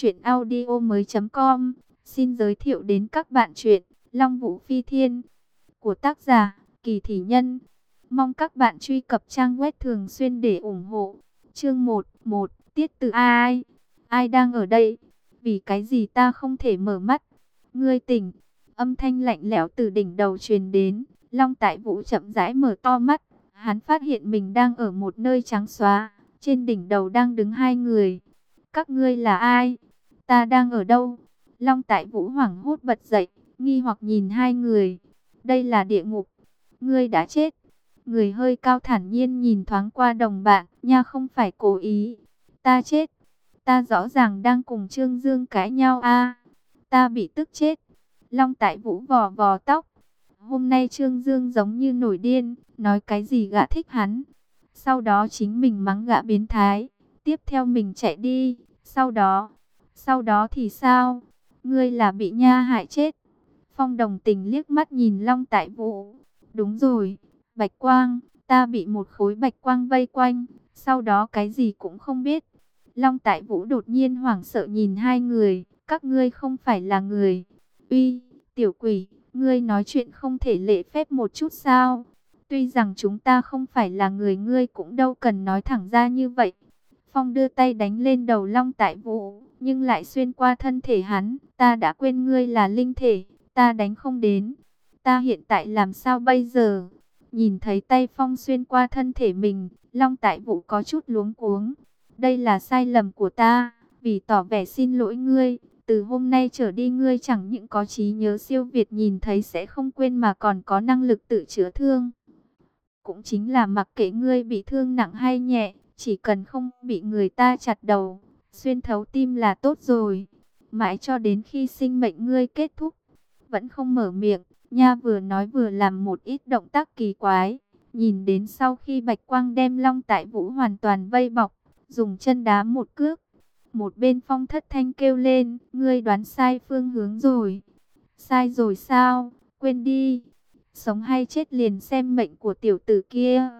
Chuyện audio mới com Xin giới thiệu đến các bạn chuyện Long Vũ Phi Thiên của tác giả Kỳ Thỉ Nhân. Mong các bạn truy cập trang web thường xuyên để ủng hộ. Chương 1, 1, tiết từ ai? Ai đang ở đây? Vì cái gì ta không thể mở mắt? Ngươi tỉnh. Âm thanh lạnh lẽo từ đỉnh đầu truyền đến. Long Tại Vũ chậm rãi mở to mắt. Hắn phát hiện mình đang ở một nơi trắng xóa. Trên đỉnh đầu đang đứng hai người. Các ngươi là ai? Ta đang ở đâu? Long Tại Vũ hoảng hốt bật dậy, nghi hoặc nhìn hai người. Đây là địa ngục. Ngươi đã chết. Người hơi cao thản nhiên nhìn thoáng qua đồng bạn, nha không phải cố ý. Ta chết. Ta rõ ràng đang cùng Trương Dương cãi nhau a. ta bị tức chết. Long Tại Vũ vò vò tóc. Hôm nay Trương Dương giống như nổi điên, nói cái gì gã thích hắn. Sau đó chính mình mắng gã biến thái. Tiếp theo mình chạy đi. Sau đó, sau đó thì sao? Ngươi là bị nha hại chết. Phong đồng tình liếc mắt nhìn Long Tại Vũ. Đúng rồi, Bạch Quang, ta bị một khối Bạch Quang vây quanh, sau đó cái gì cũng không biết. Long Tại Vũ đột nhiên hoảng sợ nhìn hai người, các ngươi không phải là người. Uy, tiểu quỷ, ngươi nói chuyện không thể lệ phép một chút sao? Tuy rằng chúng ta không phải là người ngươi cũng đâu cần nói thẳng ra như vậy. Phong đưa tay đánh lên đầu Long Tại Vũ, nhưng lại xuyên qua thân thể hắn. Ta đã quên ngươi là linh thể, ta đánh không đến. Ta hiện tại làm sao bây giờ? Nhìn thấy tay Phong xuyên qua thân thể mình, Long Tại Vũ có chút luống cuống. Đây là sai lầm của ta, vì tỏ vẻ xin lỗi ngươi. Từ hôm nay trở đi ngươi chẳng những có trí nhớ siêu việt nhìn thấy sẽ không quên mà còn có năng lực tự chữa thương. Cũng chính là mặc kệ ngươi bị thương nặng hay nhẹ, chỉ cần không bị người ta chặt đầu, xuyên thấu tim là tốt rồi. Mãi cho đến khi sinh mệnh ngươi kết thúc, vẫn không mở miệng, nha vừa nói vừa làm một ít động tác kỳ quái. Nhìn đến sau khi Bạch Quang đem Long Tại Vũ hoàn toàn vây bọc, dùng chân đá một cước. Một bên phong thất thanh kêu lên, ngươi đoán sai phương hướng rồi. Sai rồi sao, quên đi. Sống hay chết liền xem mệnh của tiểu tử kia.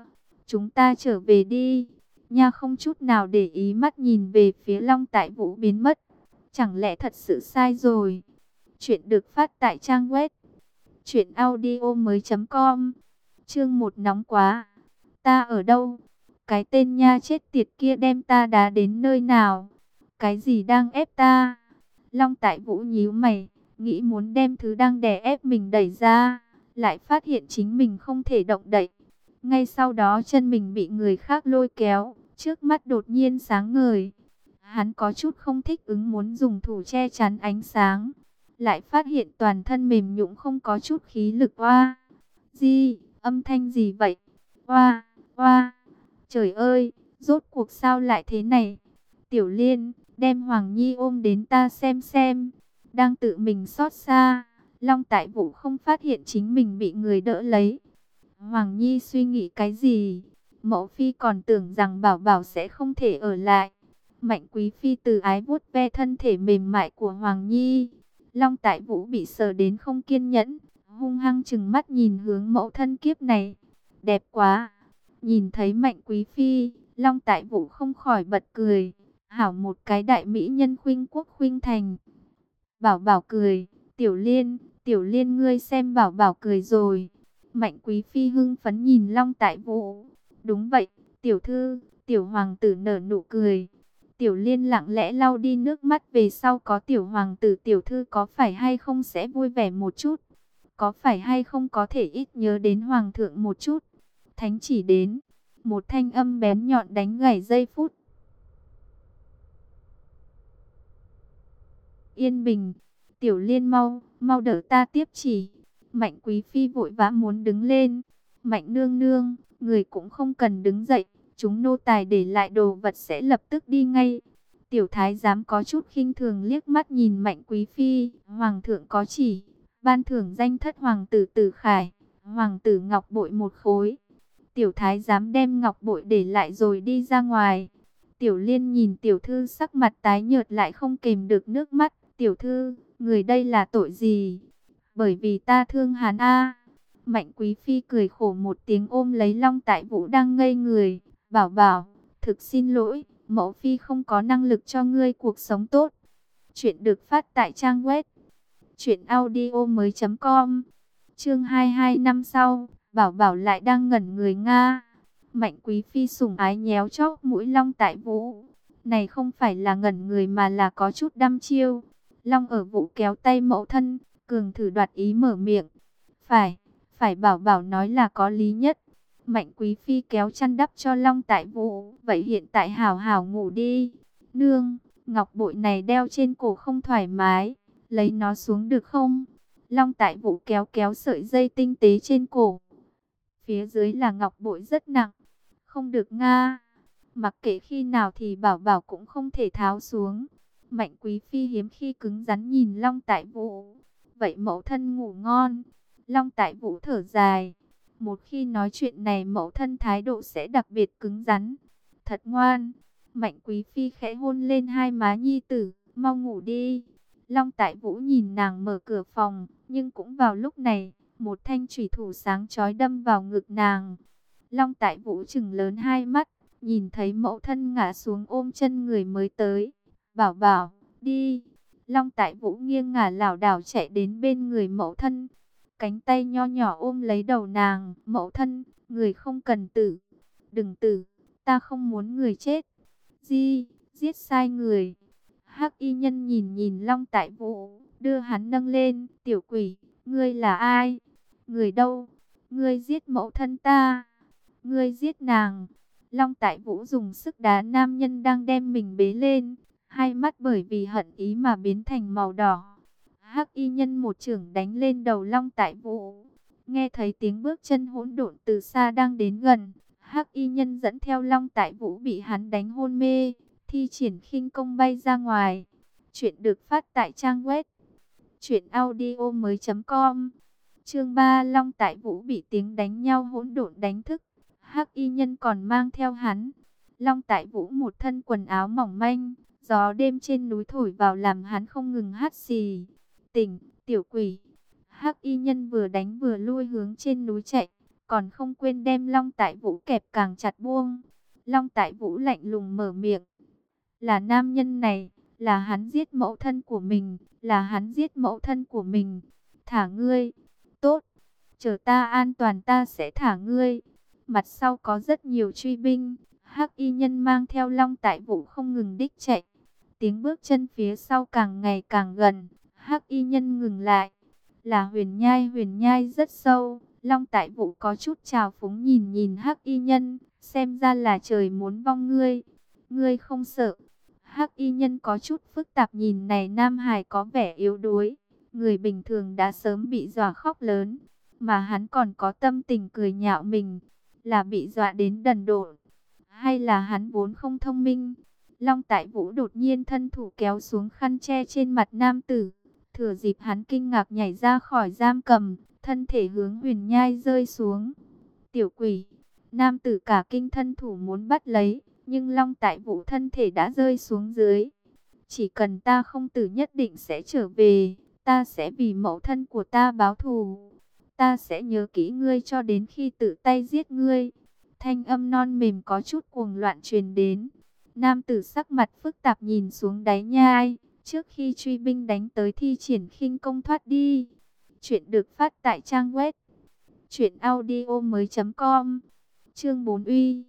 Chúng ta trở về đi. Nha không chút nào để ý mắt nhìn về phía Long Tại Vũ biến mất. Chẳng lẽ thật sự sai rồi? Chuyện được phát tại trang web truyệnaudiomoi.com. Chương một nóng quá. Ta ở đâu? Cái tên nha chết tiệt kia đem ta đá đến nơi nào? Cái gì đang ép ta? Long Tại Vũ nhíu mày, nghĩ muốn đem thứ đang đè ép mình đẩy ra, lại phát hiện chính mình không thể động đậy. Ngay sau đó chân mình bị người khác lôi kéo, trước mắt đột nhiên sáng ngời. Hắn có chút không thích ứng muốn dùng thủ che chắn ánh sáng. Lại phát hiện toàn thân mềm nhũng không có chút khí lực oa. Gì, âm thanh gì vậy? Oa, oa, trời ơi, rốt cuộc sao lại thế này? Tiểu liên, đem Hoàng Nhi ôm đến ta xem xem. Đang tự mình xót xa, Long Tại Vũ không phát hiện chính mình bị người đỡ lấy. Hoàng Nhi suy nghĩ cái gì? Mẫu phi còn tưởng rằng bảo bảo sẽ không thể ở lại. Mạnh quý phi từ ái vuốt ve thân thể mềm mại của Hoàng Nhi. Long tại vũ bị sờ đến không kiên nhẫn. Hung hăng chừng mắt nhìn hướng mẫu thân kiếp này. Đẹp quá. Nhìn thấy mạnh quý phi. Long tại vũ không khỏi bật cười. Hảo một cái đại mỹ nhân khuynh quốc khuynh thành. Bảo bảo cười. Tiểu liên. Tiểu liên ngươi xem bảo bảo cười rồi. Mạnh quý phi hưng phấn nhìn Long tại vũ. Đúng vậy, tiểu thư, tiểu hoàng tử nở nụ cười. Tiểu liên lặng lẽ lau đi nước mắt về sau có tiểu hoàng tử tiểu thư có phải hay không sẽ vui vẻ một chút. Có phải hay không có thể ít nhớ đến hoàng thượng một chút. Thánh chỉ đến, một thanh âm bén nhọn đánh gãy giây phút. Yên bình, tiểu liên mau, mau đỡ ta tiếp chỉ. Mạnh quý phi vội vã muốn đứng lên. Mạnh nương nương, người cũng không cần đứng dậy, chúng nô tài để lại đồ vật sẽ lập tức đi ngay. Tiểu thái giám có chút khinh thường liếc mắt nhìn mạnh quý phi, hoàng thượng có chỉ, ban thưởng danh thất hoàng tử tử khải, hoàng tử ngọc bội một khối. Tiểu thái giám đem ngọc bội để lại rồi đi ra ngoài. Tiểu liên nhìn tiểu thư sắc mặt tái nhợt lại không kềm được nước mắt. Tiểu thư, người đây là tội gì? Bởi vì ta thương hắn a Mạnh Quý Phi cười khổ một tiếng ôm lấy Long Tại Vũ đang ngây người. Bảo bảo, thực xin lỗi, mẫu Phi không có năng lực cho ngươi cuộc sống tốt. Chuyện được phát tại trang web truyệnaudiomoi.com. Chương 22 năm sau, Bảo Bảo lại đang ngẩn người Nga. Mạnh Quý phi sủng ái nhéo chóp mũi Long Tại Vũ. Này không phải là ngẩn người mà là có chút đăm chiêu. Long ở Vũ kéo tay mẫu thân, cường thử đoạt ý mở miệng. Phải, phải Bảo Bảo nói là có lý nhất. Mạnh Quý phi kéo chăn đắp cho Long Tại Vũ, vậy hiện tại hảo hảo ngủ đi. Nương, ngọc bội này đeo trên cổ không thoải mái, lấy nó xuống được không? Long Tại Vũ kéo kéo sợi dây tinh tế trên cổ. Phía dưới là ngọc bội rất nặng, không được nga. Mặc kệ khi nào thì bảo bảo cũng không thể tháo xuống. Mạnh quý phi hiếm khi cứng rắn nhìn Long Tại Vũ. Vậy mẫu thân ngủ ngon. Long Tại Vũ thở dài. Một khi nói chuyện này mẫu thân thái độ sẽ đặc biệt cứng rắn. Thật ngoan. Mạnh quý phi khẽ hôn lên hai má nhi tử. Mau ngủ đi. Long Tại Vũ nhìn nàng mở cửa phòng. Nhưng cũng vào lúc này. Một thanh thủy thủ sáng chói đâm vào ngực nàng. Long Tại Vũ chừng lớn hai mắt, nhìn thấy mẫu thân ngã xuống ôm chân người mới tới. Bảo bảo, đi. Long Tại Vũ nghiêng ngả lảo đảo chạy đến bên người mẫu thân. Cánh tay nho nhỏ ôm lấy đầu nàng. Mẫu thân, người không cần tử. Đừng tử, ta không muốn người chết. Di, giết sai người. Hắc y nhân nhìn nhìn Long Tại Vũ, đưa hắn nâng lên. Tiểu quỷ, ngươi là ai? Người đâu? Ngươi giết mẫu thân ta. Ngươi giết nàng. Long Tại Vũ dùng sức đá nam nhân đang đem mình bế lên. Hai mắt bởi vì hận ý mà biến thành màu đỏ. Hắc y nhân một trưởng đánh lên đầu Long Tại Vũ. Nghe thấy tiếng bước chân hỗn độn từ xa đang đến gần. Hắc y nhân dẫn theo Long Tại Vũ bị hắn đánh hôn mê. Thi triển khinh công bay ra ngoài. Chuyện được phát tại trang web. Chuyện audio mới.com Chương 3 Long Tại Vũ bị tiếng đánh nhau hỗn độn đánh thức. Hắc y nhân còn mang theo hắn. Long Tại Vũ một thân quần áo mỏng manh, gió đêm trên núi thổi vào làm hắn không ngừng hát xì. Tỉnh, tiểu quỷ. Hắc y nhân vừa đánh vừa lui hướng trên núi chạy, còn không quên đem Long Tại Vũ kẹp càng chặt buông. Long Tại Vũ lạnh lùng mở miệng. Là nam nhân này, là hắn giết mẫu thân của mình, là hắn giết mẫu thân của mình. Thả ngươi. Tốt, chờ ta an toàn ta sẽ thả ngươi. Mặt sau có rất nhiều truy binh, hắc y nhân mang theo long tại vũ không ngừng đích chạy. Tiếng bước chân phía sau càng ngày càng gần, hắc y nhân ngừng lại. Là huyền nhai huyền nhai rất sâu, long tại vũ có chút trào phúng nhìn nhìn hắc y nhân, xem ra là trời muốn vong ngươi. Ngươi không sợ. Hắc y nhân có chút phức tạp nhìn này Nam Hải có vẻ yếu đuối. Người bình thường đã sớm bị dọa khóc lớn, mà hắn còn có tâm tình cười nhạo mình, là bị dọa đến đần độn, hay là hắn vốn không thông minh. Long Tại Vũ đột nhiên thân thủ kéo xuống khăn che trên mặt nam tử, thừa dịp hắn kinh ngạc nhảy ra khỏi giam cầm, thân thể hướng huyền nhai rơi xuống. Tiểu quỷ, nam tử cả kinh thân thủ muốn bắt lấy, nhưng Long Tại Vũ thân thể đã rơi xuống dưới. Chỉ cần ta không tử nhất định sẽ trở về. Ta sẽ vì mẫu thân của ta báo thù. Ta sẽ nhớ kỹ ngươi cho đến khi tự tay giết ngươi. Thanh âm non mềm có chút cuồng loạn truyền đến. Nam tử sắc mặt phức tạp nhìn xuống đáy nhai. Trước khi truy binh đánh tới thi triển khinh công thoát đi. Chuyện được phát tại trang web. Chuyện audio mới com. Chương 4 uy.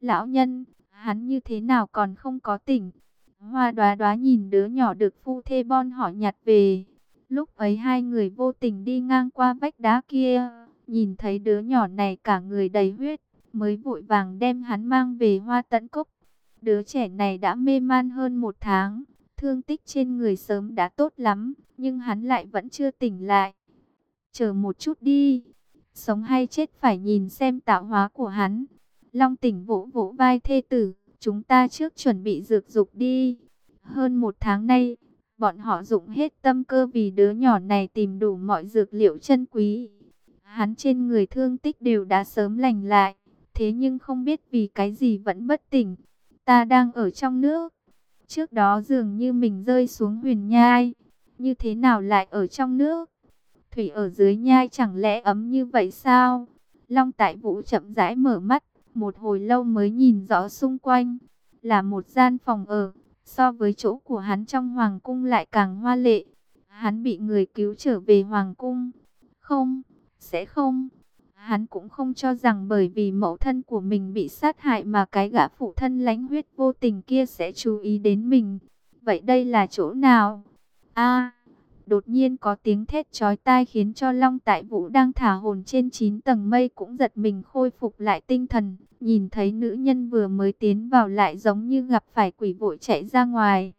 Lão nhân, hắn như thế nào còn không có tỉnh. Hoa đoá đoá nhìn đứa nhỏ được phu thê bon hỏi nhặt về. Lúc ấy hai người vô tình đi ngang qua vách đá kia, nhìn thấy đứa nhỏ này cả người đầy huyết, mới vội vàng đem hắn mang về hoa tận cốc. Đứa trẻ này đã mê man hơn một tháng, thương tích trên người sớm đã tốt lắm, nhưng hắn lại vẫn chưa tỉnh lại. Chờ một chút đi, sống hay chết phải nhìn xem tạo hóa của hắn. Long tỉnh vỗ vỗ vai thê tử, chúng ta trước chuẩn bị dược dục đi. Hơn một tháng nay, Bọn họ dụng hết tâm cơ vì đứa nhỏ này tìm đủ mọi dược liệu chân quý. Hắn trên người thương tích đều đã sớm lành lại. Thế nhưng không biết vì cái gì vẫn bất tỉnh. Ta đang ở trong nước. Trước đó dường như mình rơi xuống huyền nhai. Như thế nào lại ở trong nước? Thủy ở dưới nhai chẳng lẽ ấm như vậy sao? Long tại vũ chậm rãi mở mắt. Một hồi lâu mới nhìn rõ xung quanh. Là một gian phòng ở So với chỗ của hắn trong hoàng cung lại càng hoa lệ. Hắn bị người cứu trở về hoàng cung. Không, sẽ không. Hắn cũng không cho rằng bởi vì mẫu thân của mình bị sát hại mà cái gã phụ thân lánh huyết vô tình kia sẽ chú ý đến mình. Vậy đây là chỗ nào? a đột nhiên có tiếng thét chói tai khiến cho Long Tại Vũ đang thả hồn trên 9 tầng mây cũng giật mình khôi phục lại tinh thần. Nhìn thấy nữ nhân vừa mới tiến vào lại giống như gặp phải quỷ vội chạy ra ngoài.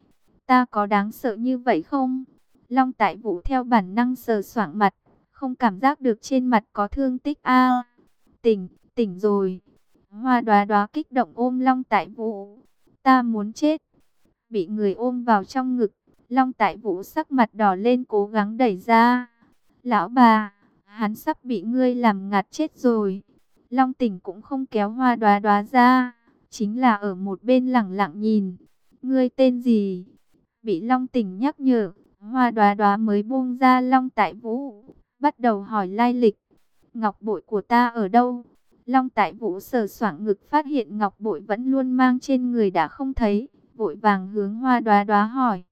Ta có đáng sợ như vậy không? Long Tại Vũ theo bản năng sờ soạng mặt, không cảm giác được trên mặt có thương tích a. tỉnh, tỉnh rồi. Hoa Đoá Đoá kích động ôm Long Tại Vũ. Ta muốn chết. Bị người ôm vào trong ngực, Long Tại Vũ sắc mặt đỏ lên cố gắng đẩy ra. Lão bà, hắn sắp bị ngươi làm ngạt chết rồi. Long Tỉnh cũng không kéo Hoa Đoá Đoá ra, chính là ở một bên lẳng lặng nhìn. Ngươi tên gì? Bị Long Tỉnh nhắc nhở, Hoa Đoá Đoá mới buông ra Long Tại Vũ, bắt đầu hỏi lai lịch. Ngọc bội của ta ở đâu? Long Tại Vũ sờ soạng ngực phát hiện ngọc bội vẫn luôn mang trên người đã không thấy, vội vàng hướng Hoa Đoá Đoá hỏi.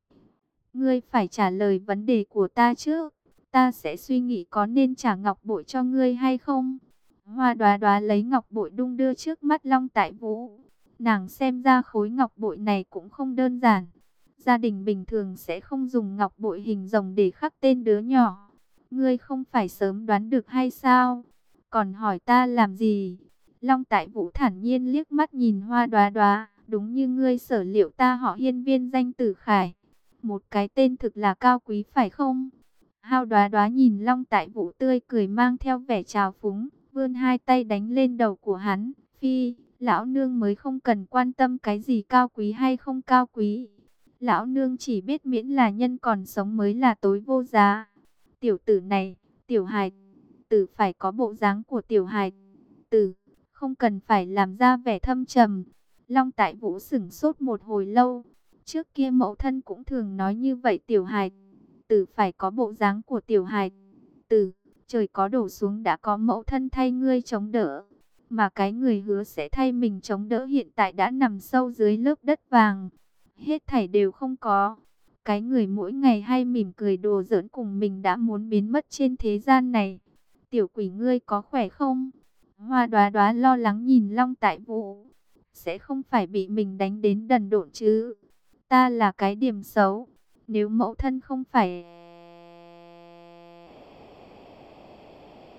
Ngươi phải trả lời vấn đề của ta chứ ta sẽ suy nghĩ có nên trả ngọc bội cho ngươi hay không? Hoa đoá đoá lấy ngọc bội đung đưa trước mắt Long Tại Vũ. Nàng xem ra khối ngọc bội này cũng không đơn giản. Gia đình bình thường sẽ không dùng ngọc bội hình rồng để khắc tên đứa nhỏ. Ngươi không phải sớm đoán được hay sao? Còn hỏi ta làm gì? Long Tại Vũ thản nhiên liếc mắt nhìn hoa đoá đoá. Đúng như ngươi sở liệu ta họ hiên viên danh tử khải. Một cái tên thực là cao quý phải không? Hao đoá đoá nhìn Long Tại Vũ tươi cười mang theo vẻ trào phúng vươn hai tay đánh lên đầu của hắn. Phi, lão nương mới không cần quan tâm cái gì cao quý hay không cao quý. Lão nương chỉ biết miễn là nhân còn sống mới là tối vô giá. Tiểu tử này, tiểu hài tử phải có bộ dáng của tiểu hài tử, không cần phải làm ra vẻ thâm trầm. Long tại vũ sửng sốt một hồi lâu. Trước kia mẫu thân cũng thường nói như vậy tiểu hài tử phải có bộ dáng của tiểu hài tử trời có đổ xuống đã có mẫu thân thay ngươi chống đỡ. Mà cái người hứa sẽ thay mình chống đỡ hiện tại đã nằm sâu dưới lớp đất vàng. Hết thảy đều không có. Cái người mỗi ngày hay mỉm cười đồ giỡn cùng mình đã muốn biến mất trên thế gian này. Tiểu quỷ ngươi có khỏe không? Hoa đoá đoá lo lắng nhìn Long Tại Vũ. Sẽ không phải bị mình đánh đến đần độn chứ. Ta là cái điểm xấu. Nếu mẫu thân không phải...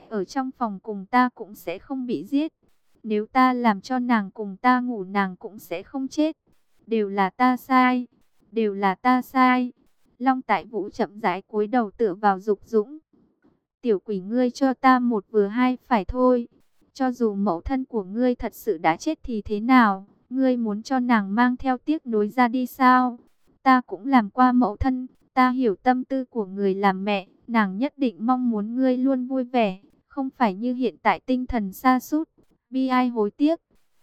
ở trong phòng cùng ta cũng sẽ không bị giết. Nếu ta làm cho nàng cùng ta ngủ nàng cũng sẽ không chết. Đều là ta sai, đều là ta sai. Long tại vũ chậm rãi cúi đầu tựa vào dục dũng. Tiểu quỷ ngươi cho ta một vừa hai phải thôi. Cho dù mẫu thân của ngươi thật sự đã chết thì thế nào? Ngươi muốn cho nàng mang theo tiếc nối ra đi sao? Ta cũng làm qua mẫu thân, ta hiểu tâm tư của người làm mẹ. Nàng nhất định mong muốn ngươi luôn vui vẻ, không phải như hiện tại tinh thần xa sút bi ai hối tiếc.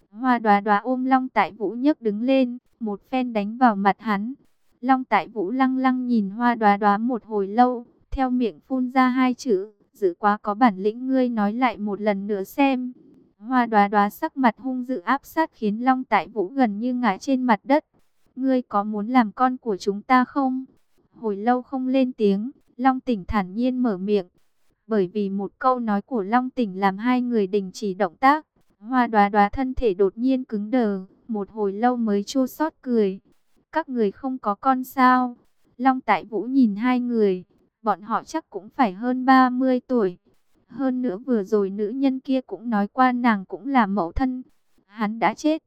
Hoa đoá đoá ôm Long Tại Vũ nhấc đứng lên, một phen đánh vào mặt hắn. Long Tại Vũ lăng lăng nhìn hoa đoá đoá một hồi lâu, theo miệng phun ra hai chữ, giữ quá có bản lĩnh ngươi nói lại một lần nữa xem. Hoa đoá đoá sắc mặt hung dữ áp sát khiến Long Tại Vũ gần như ngã trên mặt đất. Ngươi có muốn làm con của chúng ta không? Hồi lâu không lên tiếng, Long tỉnh thản nhiên mở miệng, bởi vì một câu nói của Long Tỉnh làm hai người đình chỉ động tác. Hoa đoá đoá thân thể đột nhiên cứng đờ, một hồi lâu mới chua xót cười. Các người không có con sao? Long Tại Vũ nhìn hai người, bọn họ chắc cũng phải hơn 30 tuổi. Hơn nữa vừa rồi nữ nhân kia cũng nói qua nàng cũng là mẫu thân. Hắn đã chết.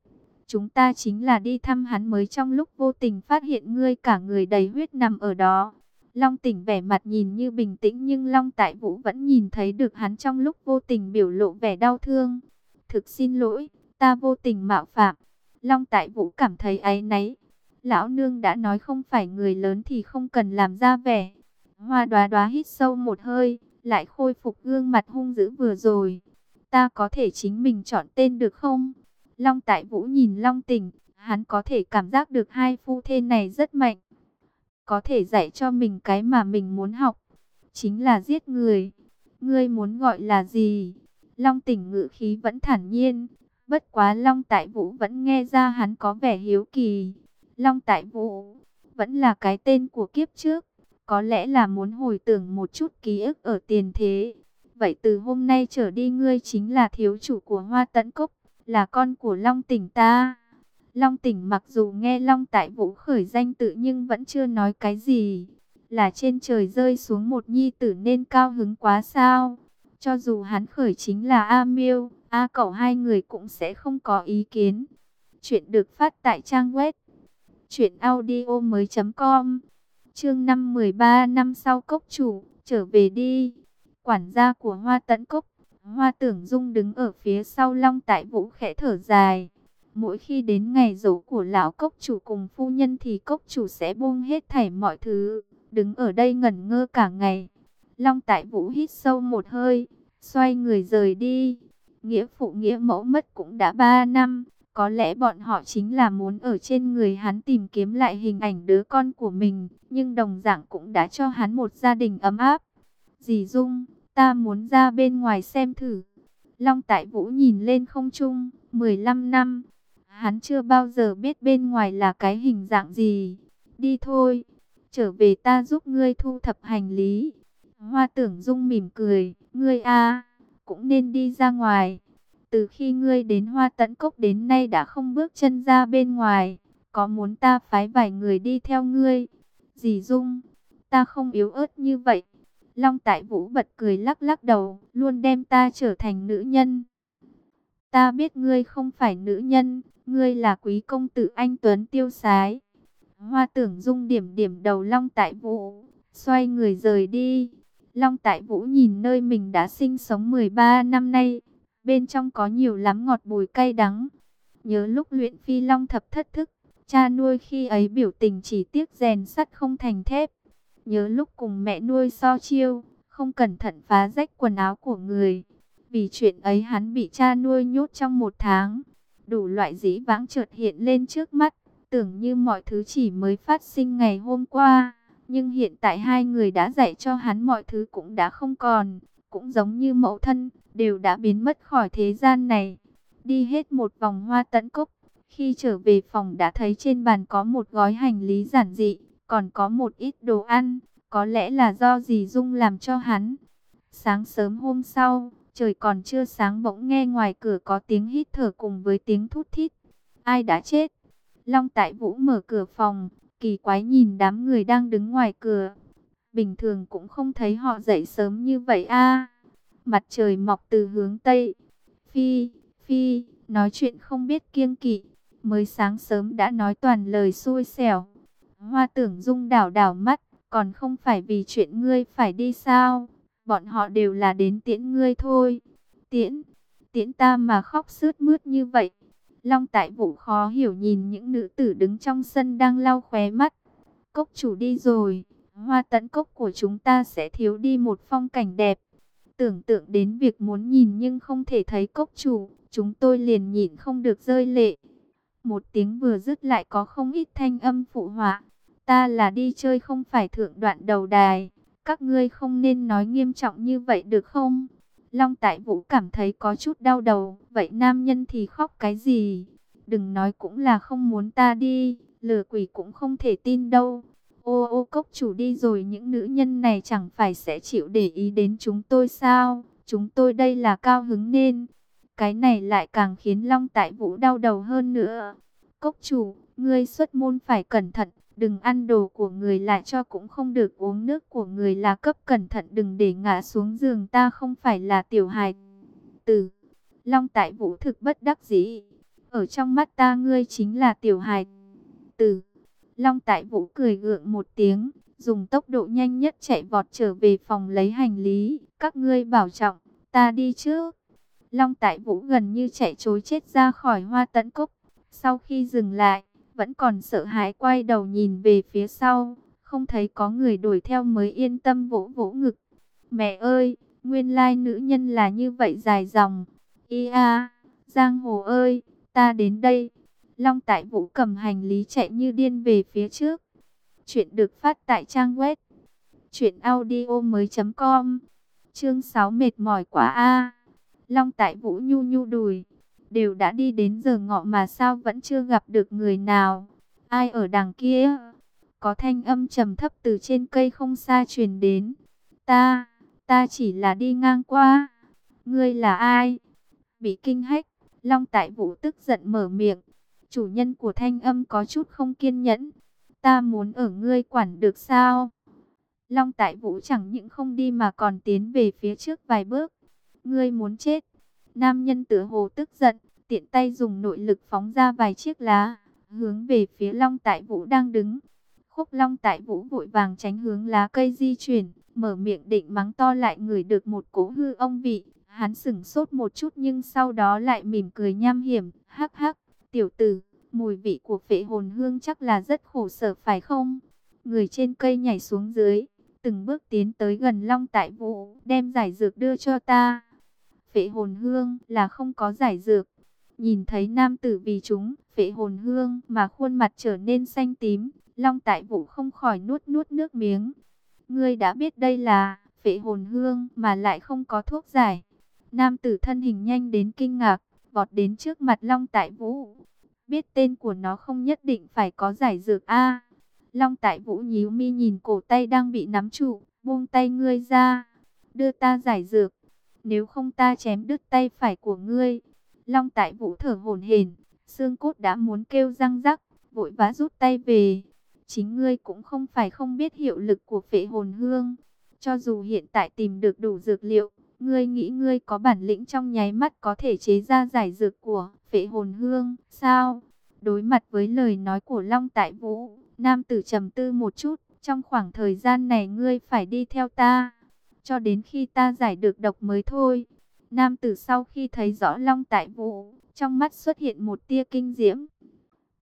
Chúng ta chính là đi thăm hắn mới trong lúc vô tình phát hiện ngươi cả người đầy huyết nằm ở đó. Long tỉnh vẻ mặt nhìn như bình tĩnh nhưng Long Tại Vũ vẫn nhìn thấy được hắn trong lúc vô tình biểu lộ vẻ đau thương. Thực xin lỗi, ta vô tình mạo phạm. Long Tại Vũ cảm thấy áy náy. Lão nương đã nói không phải người lớn thì không cần làm ra vẻ. Hoa đoá đoá hít sâu một hơi, lại khôi phục gương mặt hung dữ vừa rồi. Ta có thể chính mình chọn tên được không? Long Tại Vũ nhìn Long Tỉnh, hắn có thể cảm giác được hai phu thê này rất mạnh có thể dạy cho mình cái mà mình muốn học, chính là giết người. Ngươi muốn gọi là gì? Long tỉnh ngữ khí vẫn thản nhiên, bất quá Long tại vũ vẫn nghe ra hắn có vẻ hiếu kỳ. Long Tại Vũ, vẫn là cái tên của kiếp trước, có lẽ là muốn hồi tưởng một chút ký ức ở tiền thế. Vậy từ hôm nay trở đi ngươi chính là thiếu chủ của Hoa Tấn Cốc, là con của Long Tỉnh ta. Long Tỉnh mặc dù nghe Long Tại Vũ khởi danh tự nhưng vẫn chưa nói cái gì. Là trên trời rơi xuống một nhi tử nên cao hứng quá sao. Cho dù hắn khởi chính là A Miêu, A Cậu hai người cũng sẽ không có ý kiến. Chuyện được phát tại trang web truyệnaudiomoi.com. Chương 513 năm sau cốc chủ, trở về đi. Quản gia của Hoa Tấn Cốc, Hoa Tưởng Dung đứng ở phía sau Long Tại Vũ khẽ thở dài. Mỗi khi đến ngày dỗ của lão cốc chủ cùng phu nhân thì cốc chủ sẽ buông hết thảy mọi thứ, đứng ở đây ngẩn ngơ cả ngày. Long Tại Vũ hít sâu một hơi, xoay người rời đi. Nghĩa phụ nghĩa mẫu mất cũng đã ba năm, có lẽ bọn họ chính là muốn ở trên người hắn tìm kiếm lại hình ảnh đứa con của mình, nhưng đồng dạng cũng đã cho hắn một gia đình ấm áp. Dì Dung, ta muốn ra bên ngoài xem thử. Long Tại Vũ nhìn lên không trung, 15 năm. Hắn chưa bao giờ biết bên ngoài là cái hình dạng gì. Đi thôi, trở về ta giúp ngươi thu thập hành lý. Hoa tưởng Dung mỉm cười, ngươi a cũng nên đi ra ngoài. Từ khi ngươi đến Hoa tận Cốc đến nay đã không bước chân ra bên ngoài, có muốn ta phái vài người đi theo ngươi? Dì Dung, ta không yếu ớt như vậy. Long Tại Vũ bật cười lắc lắc đầu, luôn đem ta trở thành nữ nhân. Ta biết ngươi không phải nữ nhân, ngươi là quý công tử anh Tuấn tiêu sái. Hoa tưởng dung điểm điểm đầu Long Tại Vũ, xoay người rời đi. Long Tại Vũ nhìn nơi mình đã sinh sống 13 năm nay, bên trong có nhiều lắm ngọt bùi cay đắng. Nhớ lúc luyện phi long thập thất thức, cha nuôi khi ấy biểu tình chỉ tiếc rèn sắt không thành thép. Nhớ lúc cùng mẹ nuôi so chiêu, không cẩn thận phá rách quần áo của người. Vì chuyện ấy hắn bị cha nuôi nhốt trong một tháng. Đủ loại dĩ vãng chợt hiện lên trước mắt, tưởng như mọi thứ chỉ mới phát sinh ngày hôm qua. Nhưng hiện tại hai người đã dạy cho hắn mọi thứ cũng đã không còn, cũng giống như mẫu thân, đều đã biến mất khỏi thế gian này. Đi hết một vòng hoa tận cốc, khi trở về phòng đã thấy trên bàn có một gói hành lý giản dị, còn có một ít đồ ăn, có lẽ là do dì Dung làm cho hắn. Sáng sớm hôm sau, trời còn chưa sáng bỗng nghe ngoài cửa có tiếng hít thở cùng với tiếng thút thít. Ai đã chết? Long Tại Vũ mở cửa phòng, kỳ quái nhìn đám người đang đứng ngoài cửa. Bình thường cũng không thấy họ dậy sớm như vậy a. Mặt trời mọc từ hướng Tây. Phi, Phi, nói chuyện không biết kiêng kỵ. Mới sáng sớm đã nói toàn lời xui xẻo. Hoa tưởng dung đảo đảo mắt. Còn không phải vì chuyện ngươi phải đi sao? Bọn họ đều là đến tiễn ngươi thôi. Tiễn, tiễn ta mà khóc sướt mướt như vậy. Long tại vũ khó hiểu nhìn những nữ tử đứng trong sân đang lau khóe mắt. Cốc chủ đi rồi, hoa tấn cốc của chúng ta sẽ thiếu đi một phong cảnh đẹp. Tưởng tượng đến việc muốn nhìn nhưng không thể thấy cốc chủ, chúng tôi liền nhịn không được rơi lệ. Một tiếng vừa dứt lại có không ít thanh âm phụ họa. Ta là đi chơi không phải thượng đoạn đầu đài. Các ngươi không nên nói nghiêm trọng như vậy được không? Long Tại Vũ cảm thấy có chút đau đầu. Vậy nam nhân thì khóc cái gì? Đừng nói cũng là không muốn ta đi. Lừa quỷ cũng không thể tin đâu. Ô ô cốc chủ đi rồi những nữ nhân này chẳng phải sẽ chịu để ý đến chúng tôi sao? Chúng tôi đây là cao hứng nên. Cái này lại càng khiến Long Tại Vũ đau đầu hơn nữa. Cốc chủ, ngươi xuất môn phải cẩn thận. Đừng ăn đồ của người lại cho cũng không được uống nước của người là cấp cẩn thận đừng để ngã xuống giường ta không phải là tiểu hài tử. Long tại vũ thực bất đắc dĩ. Ở trong mắt ta ngươi chính là tiểu hài tử. Long tại vũ cười gượng một tiếng, dùng tốc độ nhanh nhất chạy vọt trở về phòng lấy hành lý. Các ngươi bảo trọng, ta đi trước. Long tại vũ gần như chạy trối chết ra khỏi hoa tấn cốc. Sau khi dừng lại, vẫn còn sợ hãi quay đầu nhìn về phía sau, không thấy có người đuổi theo mới yên tâm vỗ vỗ ngực. Mẹ ơi, nguyên lai nữ nhân là như vậy dài dòng. Ia, Giang Hồ ơi, ta đến đây. Long Tại Vũ cầm hành lý chạy như điên về phía trước. Chuyện được phát tại trang web truyệnaudiomoi.com. Chương 6 mệt mỏi quá a. Long Tại Vũ nhu nhu đùi, đều đã đi đến giờ ngọ mà sao vẫn chưa gặp được người nào. ai ở đằng kia? Có thanh âm trầm thấp từ trên cây không xa truyền đến. Ta, ta chỉ là đi ngang qua. Ngươi là ai? Bị kinh hách, Long Tại Vũ tức giận mở miệng. Chủ nhân của thanh âm có chút không kiên nhẫn. Ta muốn ở ngươi quản được sao? Long Tại Vũ chẳng những không đi mà còn tiến về phía trước vài bước. Ngươi muốn chết. Nam nhân tựa hồ tức giận, tiện tay dùng nội lực phóng ra vài chiếc lá, hướng về phía Long Tại Vũ đang đứng. Khúc Long Tại Vũ vội vàng tránh hướng lá cây di chuyển, mở miệng định mắng to lại người được một cỗ hư ông vị. Hắn sửng sốt một chút nhưng sau đó lại mỉm cười nham hiểm, hắc hắc, tiểu tử, mùi vị của phệ hồn hương chắc là rất khổ sở phải không? Người trên cây nhảy xuống dưới, từng bước tiến tới gần Long Tại Vũ, đem giải dược đưa cho ta. Phệ hồn hương là không có giải dược. Nhìn thấy nam tử vì chúng, phệ hồn hương mà khuôn mặt trở nên xanh tím, Long Tại Vũ không khỏi nuốt nuốt nước miếng. Ngươi đã biết đây là phệ hồn hương mà lại không có thuốc giải. Nam tử thân hình nhanh đến kinh ngạc, vọt đến trước mặt Long Tại Vũ. Biết tên của nó không nhất định phải có giải dược A. Long Tại Vũ nhíu mi nhìn cổ tay đang bị nắm trụ, buông tay ngươi ra, đưa ta giải dược. Nếu không ta chém đứt tay phải của ngươi. Long Tại Vũ thở hổn hển, xương cốt đã muốn kêu răng rắc, vội vã rút tay về. Chính ngươi cũng không phải không biết hiệu lực của phệ hồn hương. Cho dù hiện tại tìm được đủ dược liệu, ngươi nghĩ ngươi có bản lĩnh trong nháy mắt có thể chế ra giải dược của phệ hồn hương, sao? Đối mặt với lời nói của Long Tại Vũ, nam tử trầm tư một chút, trong khoảng thời gian này ngươi phải đi theo ta, cho đến khi ta giải được độc mới thôi. Nam tử sau khi thấy rõ Long Tại Vũ, trong mắt xuất hiện một tia kinh diễm.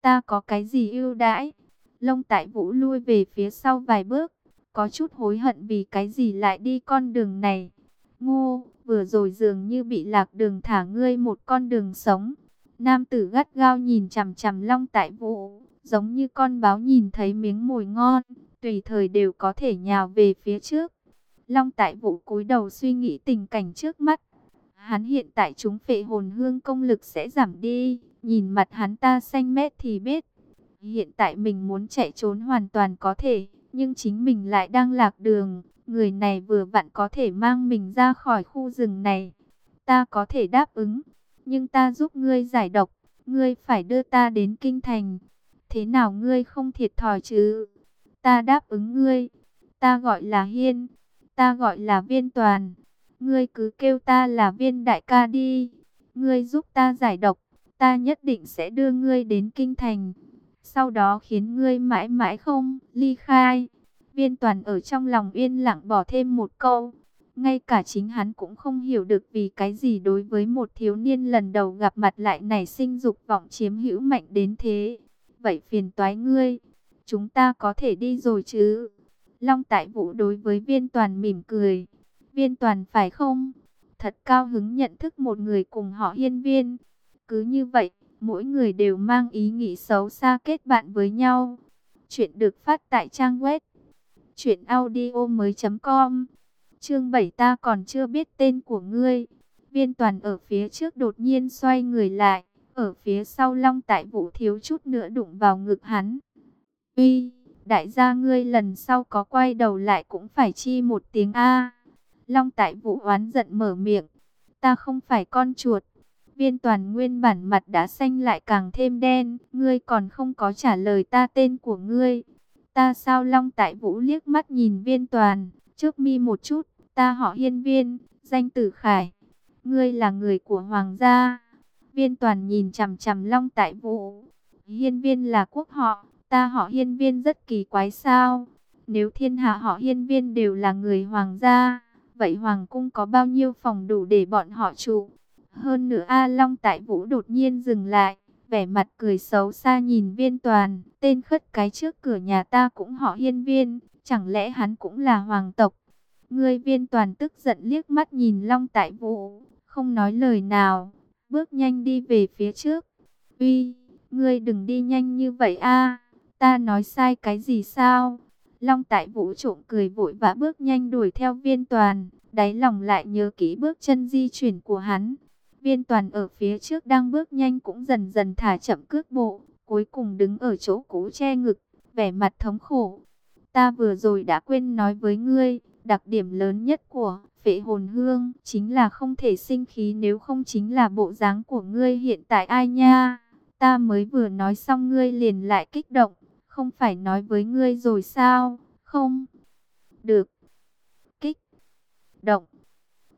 Ta có cái gì ưu đãi? Long Tại Vũ lui về phía sau vài bước, có chút hối hận vì cái gì lại đi con đường này. Ngô, vừa rồi dường như bị lạc đường thả ngươi một con đường sống. Nam tử gắt gao nhìn chằm chằm Long Tại Vũ, giống như con báo nhìn thấy miếng mồi ngon, tùy thời đều có thể nhào về phía trước. Long Tại Vũ cúi đầu suy nghĩ tình cảnh trước mắt. Hắn hiện tại chúng phệ hồn hương công lực sẽ giảm đi, nhìn mặt hắn ta xanh mét thì biết. Hiện tại mình muốn chạy trốn hoàn toàn có thể, nhưng chính mình lại đang lạc đường. Người này vừa vặn có thể mang mình ra khỏi khu rừng này. Ta có thể đáp ứng, nhưng ta giúp ngươi giải độc, ngươi phải đưa ta đến kinh thành. Thế nào ngươi không thiệt thòi chứ? Ta đáp ứng ngươi, ta gọi là Hiên, ta gọi là Viên Toàn. Ngươi cứ kêu ta là Viên Đại ca đi, ngươi giúp ta giải độc, ta nhất định sẽ đưa ngươi đến kinh thành. Sau đó khiến ngươi mãi mãi không ly khai. Viên Toàn ở trong lòng yên lặng bỏ thêm một câu. Ngay cả chính hắn cũng không hiểu được vì cái gì đối với một thiếu niên lần đầu gặp mặt lại nảy sinh dục vọng chiếm hữu mạnh đến thế. Vậy phiền toái ngươi, chúng ta có thể đi rồi chứ? Long Tại Vũ đối với viên toàn mỉm cười. Viên toàn phải không? Thật cao hứng nhận thức một người cùng họ hiên viên. Cứ như vậy, mỗi người đều mang ý nghĩ xấu xa kết bạn với nhau. Chuyện được phát tại trang web chuyện audio mới.com Chương 7 ta còn chưa biết tên của ngươi. Viên toàn ở phía trước đột nhiên xoay người lại. Ở phía sau long tại vũ thiếu chút nữa đụng vào ngực hắn. Uy, đại gia ngươi lần sau có quay đầu lại cũng phải chi một tiếng A. Long tại vũ oán giận mở miệng. Ta không phải con chuột. Viên toàn nguyên bản mặt đã xanh lại càng thêm đen. Ngươi còn không có trả lời ta tên của ngươi. Ta sao long tại vũ liếc mắt nhìn viên toàn, trước mi một chút, ta họ hiên viên, danh tử khải. Ngươi là người của hoàng gia. Viên toàn nhìn chằm chằm long tại vũ. Hiên viên là quốc họ, ta họ hiên viên rất kỳ quái sao. Nếu thiên hạ họ hiên viên đều là người hoàng gia, vậy hoàng cung có bao nhiêu phòng đủ để bọn họ trụ? Hơn nữa A Long tại Vũ đột nhiên dừng lại, vẻ mặt cười xấu xa nhìn viên toàn, tên khất cái trước cửa nhà ta cũng họ hiên viên, chẳng lẽ hắn cũng là hoàng tộc? Ngươi viên toàn tức giận liếc mắt nhìn Long Tại Vũ, không nói lời nào, bước nhanh đi về phía trước. Uy, ngươi đừng đi nhanh như vậy a, ta nói sai cái gì sao? Long Tại Vũ trộm cười vội vã bước nhanh đuổi theo viên toàn, đáy lòng lại nhớ kỹ bước chân di chuyển của hắn. Viên toàn ở phía trước đang bước nhanh cũng dần dần thả chậm cước bộ, cuối cùng đứng ở chỗ cũ che ngực, vẻ mặt thống khổ. Ta vừa rồi đã quên nói với ngươi, đặc điểm lớn nhất của phệ hồn hương chính là không thể sinh khí nếu không chính là bộ dáng của ngươi hiện tại ai nha. Ta mới vừa nói xong ngươi liền lại kích động, không phải nói với ngươi rồi sao, không? Được. Kích. Động.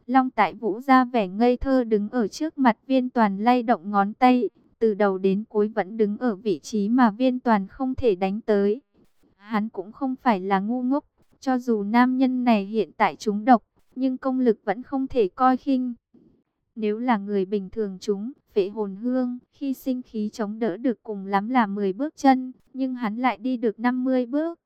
Long tại vũ ra vẻ ngây thơ đứng ở trước mặt viên toàn lay động ngón tay, từ đầu đến cuối vẫn đứng ở vị trí mà viên toàn không thể đánh tới. Hắn cũng không phải là ngu ngốc, cho dù nam nhân này hiện tại trúng độc, nhưng công lực vẫn không thể coi khinh. Nếu là người bình thường chúng, phệ hồn hương, khi sinh khí chống đỡ được cùng lắm là 10 bước chân, nhưng hắn lại đi được 50 bước.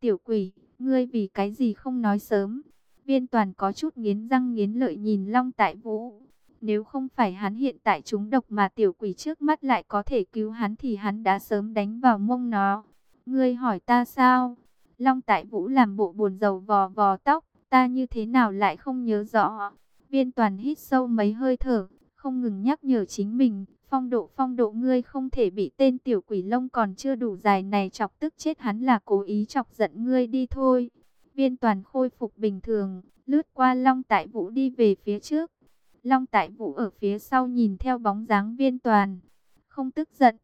Tiểu quỷ, ngươi vì cái gì không nói sớm? Viên toàn có chút nghiến răng nghiến lợi nhìn Long Tại Vũ. Nếu không phải hắn hiện tại chúng độc mà tiểu quỷ trước mắt lại có thể cứu hắn thì hắn đã sớm đánh vào mông nó. Ngươi hỏi ta sao? Long Tại Vũ làm bộ buồn rầu vò vò tóc, ta như thế nào lại không nhớ rõ. Viên toàn hít sâu mấy hơi thở, không ngừng nhắc nhở chính mình, phong độ phong độ ngươi không thể bị tên tiểu quỷ lông còn chưa đủ dài này chọc tức chết hắn là cố ý chọc giận ngươi đi thôi. Viên toàn khôi phục bình thường, lướt qua Long Tại Vũ đi về phía trước. Long Tại Vũ ở phía sau nhìn theo bóng dáng viên toàn. Không tức giận,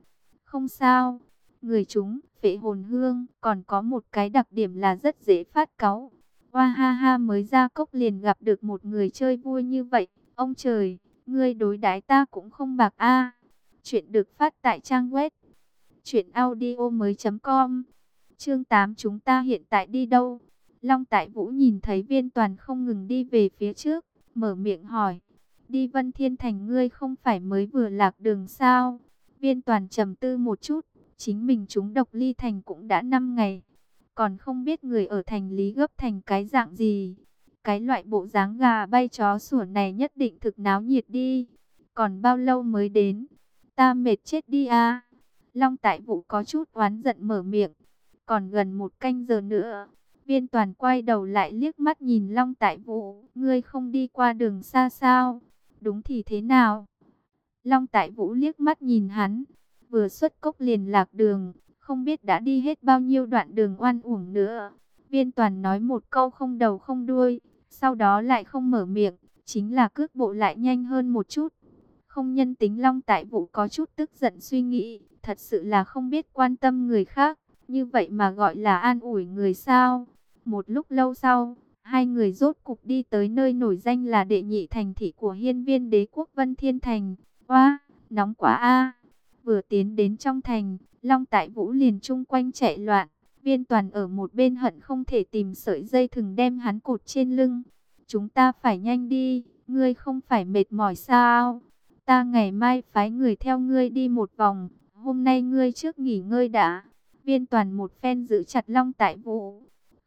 không sao. Người chúng, phệ hồn hương, còn có một cái đặc điểm là rất dễ phát cáu. Hoa ha ha mới ra cốc liền gặp được một người chơi vui như vậy. Ông trời, ngươi đối đái ta cũng không bạc a. Chuyện được phát tại trang web truyệnaudiomoi.com. Chương 8 chúng ta hiện tại đi đâu? Long Tại Vũ nhìn thấy Viên Toàn không ngừng đi về phía trước, mở miệng hỏi: "Đi Vân Thiên Thành ngươi không phải mới vừa lạc đường sao?" Viên Toàn trầm tư một chút, chính mình chúng độc ly thành cũng đã 5 ngày, còn không biết người ở thành lý gấp thành cái dạng gì. Cái loại bộ dáng gà bay chó sủa này nhất định thực náo nhiệt đi. Còn bao lâu mới đến? Ta mệt chết đi à. Long tại vũ có chút oán giận mở miệng. Còn gần một canh giờ nữa. Viên toàn quay đầu lại liếc mắt nhìn Long tại vũ. Ngươi không đi qua đường xa sao? Đúng thì thế nào? Long tại vũ liếc mắt nhìn hắn. Vừa xuất cốc liền lạc đường. Không biết đã đi hết bao nhiêu đoạn đường oan uổng nữa. Viên toàn nói một câu không đầu không đuôi. Sau đó lại không mở miệng. Chính là cước bộ lại nhanh hơn một chút. Không nhân tính long tại Vũ có chút tức giận suy nghĩ. Thật sự là không biết quan tâm người khác. Như vậy mà gọi là an ủi người sao. Một lúc lâu sau, hai người rốt cục đi tới nơi nổi danh là đệ nhị thành thị của hiên viên đế quốc Vân Thiên Thành. Wow, nóng quá a Vừa tiến đến trong thành, Long Tại Vũ liền chung quanh chạy loạn. Viên toàn ở một bên hận không thể tìm sợi dây thừng đem hắn cột trên lưng. Chúng ta phải nhanh đi, ngươi không phải mệt mỏi sao? Ta ngày mai phái người theo ngươi đi một vòng, hôm nay ngươi trước nghỉ ngơi đã. Viên toàn một phen giữ chặt Long Tại Vũ.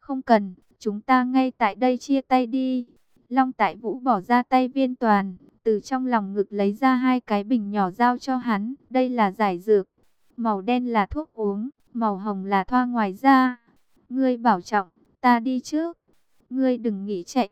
Không cần, chúng ta ngay tại đây chia tay đi. Long Tại Vũ bỏ ra tay viên toàn, từ trong lòng ngực lấy ra hai cái bình nhỏ giao cho hắn. Đây là giải dược, màu đen là thuốc uống, màu hồng là thoa ngoài da. Ngươi bảo trọng, ta đi trước. Ngươi đừng nghỉ chạy.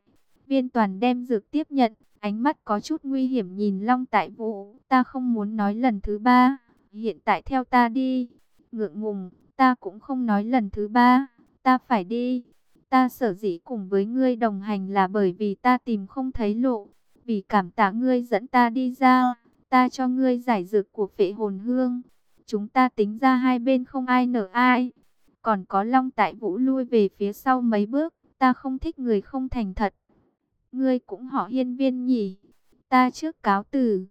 Viên toàn đem dược tiếp nhận, ánh mắt có chút nguy hiểm nhìn Long Tại Vũ. Ta không muốn nói lần thứ ba, hiện tại theo ta đi. Ngượng ngùng, ta cũng không nói lần thứ ba, ta phải đi. Ta sở dĩ cùng với ngươi đồng hành là bởi vì ta tìm không thấy lộ. Vì cảm tạ ngươi dẫn ta đi ra, ta cho ngươi giải dược của phệ hồn hương. Chúng ta tính ra hai bên không ai nở ai. Còn có Long Tại Vũ lui về phía sau mấy bước, ta không thích người không thành thật. Ngươi cũng họ hiên viên nhỉ? Ta trước cáo từ.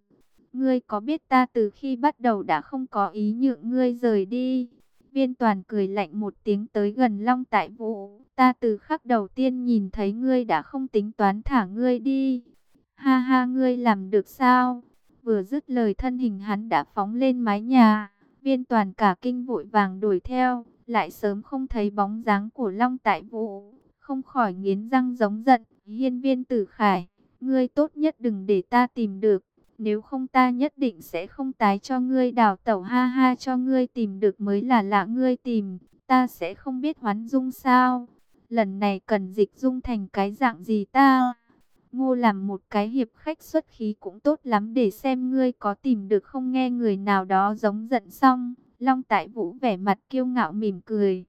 Ngươi có biết ta từ khi bắt đầu đã không có ý nhượng ngươi rời đi. Viên toàn cười lạnh một tiếng tới gần Long Tại Vũ. Ta từ khắc đầu tiên nhìn thấy ngươi đã không tính toán thả ngươi đi. Ha ha, ngươi làm được sao? Vừa dứt lời thân hình hắn đã phóng lên mái nhà. Viên toàn cả kinh vội vàng đuổi theo. Lại sớm không thấy bóng dáng của Long Tại Vũ. Không khỏi nghiến răng giống giận. Hiên viên tử khải. Ngươi tốt nhất đừng để ta tìm được. Nếu không ta nhất định sẽ không tái cho ngươi đào tẩu ha ha cho ngươi tìm được mới là lạ ngươi tìm. Ta sẽ không biết hoán dung sao. Lần này cần dịch dung thành cái dạng gì ta. Ngô làm một cái hiệp khách xuất khí cũng tốt lắm để xem ngươi có tìm được không nghe người nào đó giống giận xong. Long Tại Vũ vẻ mặt kiêu ngạo mỉm cười.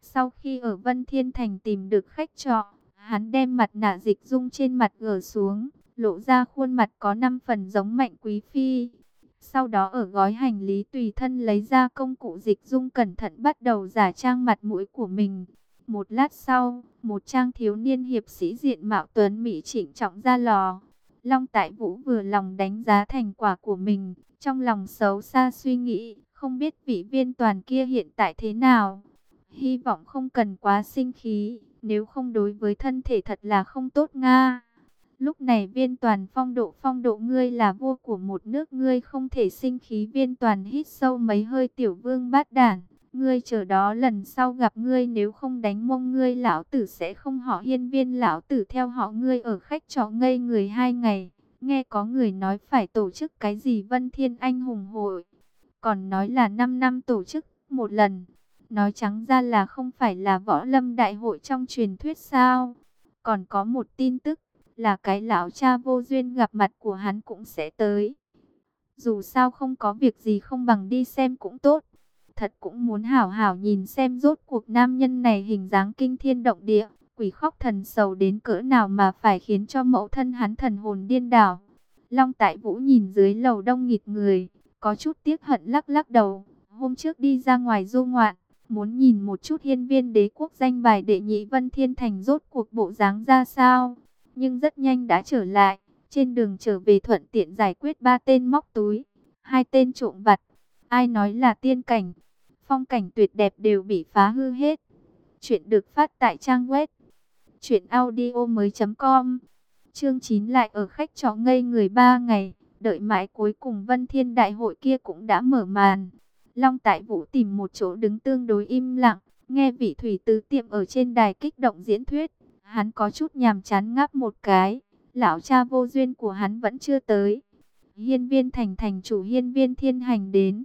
Sau khi ở Vân Thiên Thành tìm được khách trọ, hắn đem mặt nạ dịch dung trên mặt gỡ xuống, lộ ra khuôn mặt có 5 phần giống mạnh quý phi. Sau đó ở gói hành lý tùy thân lấy ra công cụ dịch dung cẩn thận bắt đầu giả trang mặt mũi của mình. Một lát sau, một trang thiếu niên hiệp sĩ diện mạo tuấn mỹ chỉnh trọng ra lò. Long Tại Vũ vừa lòng đánh giá thành quả của mình, trong lòng xấu xa suy nghĩ, không biết vị viên toàn kia hiện tại thế nào. Hy vọng không cần quá sinh khí, nếu không đối với thân thể thật là không tốt nga. Lúc này viên toàn phong độ phong độ ngươi là vua của một nước, ngươi không thể sinh khí viên toàn hít sâu mấy hơi, tiểu vương bát đản. Ngươi chờ đó lần sau gặp ngươi, nếu không đánh mông ngươi, lão tử sẽ không họ hiên viên lão tử theo họ ngươi ở khách trọ ngây người hai ngày. Nghe có người nói phải tổ chức cái gì Vân Thiên Anh hùng hội. Còn nói là 5 năm tổ chức một lần. Nói trắng ra là không phải là võ lâm đại hội trong truyền thuyết sao. Còn có một tin tức là cái lão cha vô duyên gặp mặt của hắn cũng sẽ tới. Dù sao không có việc gì không bằng đi xem cũng tốt. Thật cũng muốn hảo hảo nhìn xem rốt cuộc nam nhân này hình dáng kinh thiên động địa, quỷ khóc thần sầu đến cỡ nào mà phải khiến cho mẫu thân hắn thần hồn điên đảo. Long Tại Vũ nhìn dưới lầu đông nghịt người, có chút tiếc hận lắc lắc đầu. Hôm trước đi ra ngoài du ngoạn, muốn nhìn một chút hiên viên đế quốc danh bài đệ nhị Vân Thiên Thành rốt cuộc bộ dáng ra sao nhưng rất nhanh đã trở lại. Trên đường trở về thuận tiện giải quyết ba tên móc túi, hai tên trộm vặt. Ai nói là tiên cảnh, phong cảnh tuyệt đẹp đều bị phá hư hết. Chuyện được phát tại trang web truyệnaudiomoi.com. Chương 9 lại ở khách chó ngây người ba ngày, đợi mãi cuối cùng Vân Thiên Đại hội kia cũng đã mở màn. Long Tại Vũ tìm một chỗ đứng tương đối im lặng, nghe vị thủy tứ tiệm ở trên đài kích động diễn thuyết. Hắn có chút nhàm chán ngáp một cái, lão cha vô duyên của hắn vẫn chưa tới. Hiên viên thành thành chủ hiên viên thiên hành đến.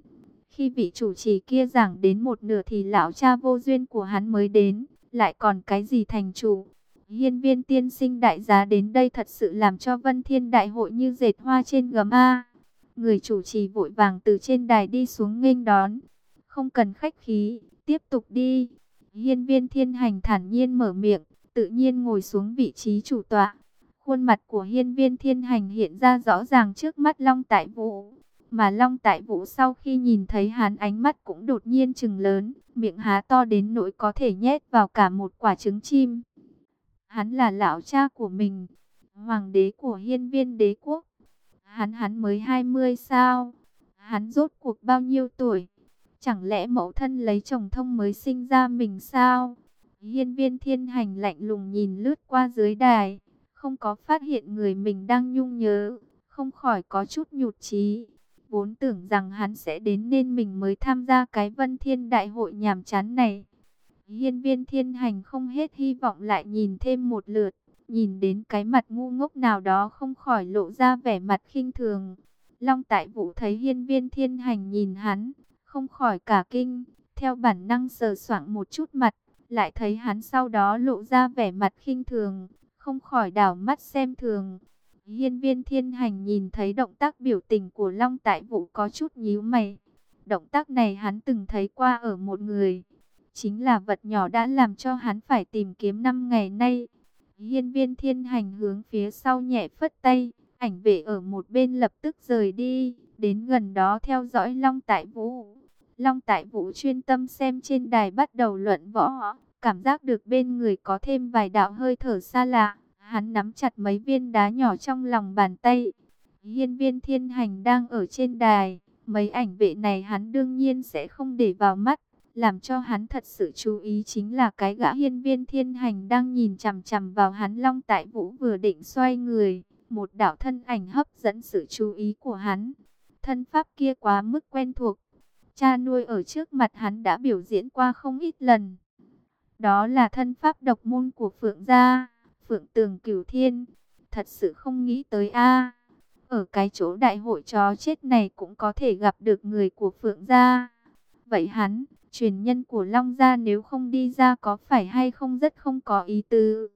Khi vị chủ trì kia giảng đến một nửa thì lão cha vô duyên của hắn mới đến, lại còn cái gì thành chủ. Hiên viên tiên sinh đại giá đến đây thật sự làm cho vân thiên đại hội như dệt hoa trên gấm A. Người chủ trì vội vàng từ trên đài đi xuống nghênh đón. Không cần khách khí, tiếp tục đi. Hiên viên thiên hành thản nhiên mở miệng tự nhiên ngồi xuống vị trí chủ tọa. Khuôn mặt của hiên viên thiên hành hiện ra rõ ràng trước mắt Long Tại Vũ. Mà Long Tại Vũ sau khi nhìn thấy hắn ánh mắt cũng đột nhiên trừng lớn, miệng há to đến nỗi có thể nhét vào cả một quả trứng chim. Hắn là lão cha của mình, hoàng đế của hiên viên đế quốc. Hắn hắn mới 20 sao? Hắn rốt cuộc bao nhiêu tuổi? Chẳng lẽ mẫu thân lấy chồng thông mới sinh ra mình sao? Hiên viên thiên hành lạnh lùng nhìn lướt qua dưới đài, không có phát hiện người mình đang nhung nhớ, không khỏi có chút nhụt chí. Vốn tưởng rằng hắn sẽ đến nên mình mới tham gia cái vân thiên đại hội nhàm chán này. Hiên viên thiên hành không hết hy vọng lại nhìn thêm một lượt, nhìn đến cái mặt ngu ngốc nào đó không khỏi lộ ra vẻ mặt khinh thường. Long tại vũ thấy hiên viên thiên hành nhìn hắn, không khỏi cả kinh, theo bản năng sờ soạng một chút mặt, lại thấy hắn sau đó lộ ra vẻ mặt khinh thường, không khỏi đảo mắt xem thường. Hiên viên thiên hành nhìn thấy động tác biểu tình của Long Tại Vũ có chút nhíu mày. Động tác này hắn từng thấy qua ở một người. Chính là vật nhỏ đã làm cho hắn phải tìm kiếm năm ngày nay. Hiên viên thiên hành hướng phía sau nhẹ phất tay. Ảnh vệ ở một bên lập tức rời đi. Đến gần đó theo dõi Long Tại Vũ. Long Tại Vũ chuyên tâm xem trên đài bắt đầu luận võ, cảm giác được bên người có thêm vài đạo hơi thở xa lạ. Hắn nắm chặt mấy viên đá nhỏ trong lòng bàn tay. Hiên viên thiên hành đang ở trên đài, mấy ảnh vệ này hắn đương nhiên sẽ không để vào mắt. Làm cho hắn thật sự chú ý chính là cái gã hiên viên thiên hành đang nhìn chằm chằm vào hắn Long Tại Vũ vừa định xoay người. Một đạo thân ảnh hấp dẫn sự chú ý của hắn. Thân pháp kia quá mức quen thuộc, Cha nuôi ở trước mặt hắn đã biểu diễn qua không ít lần. Đó là thân pháp độc môn của Phượng gia, Phượng Tường Cửu Thiên. Thật sự không nghĩ tới a. ở cái chỗ đại hội chó chết này cũng có thể gặp được người của Phượng gia. Vậy hắn, truyền nhân của Long gia nếu không đi ra có phải hay không rất không có ý tứ.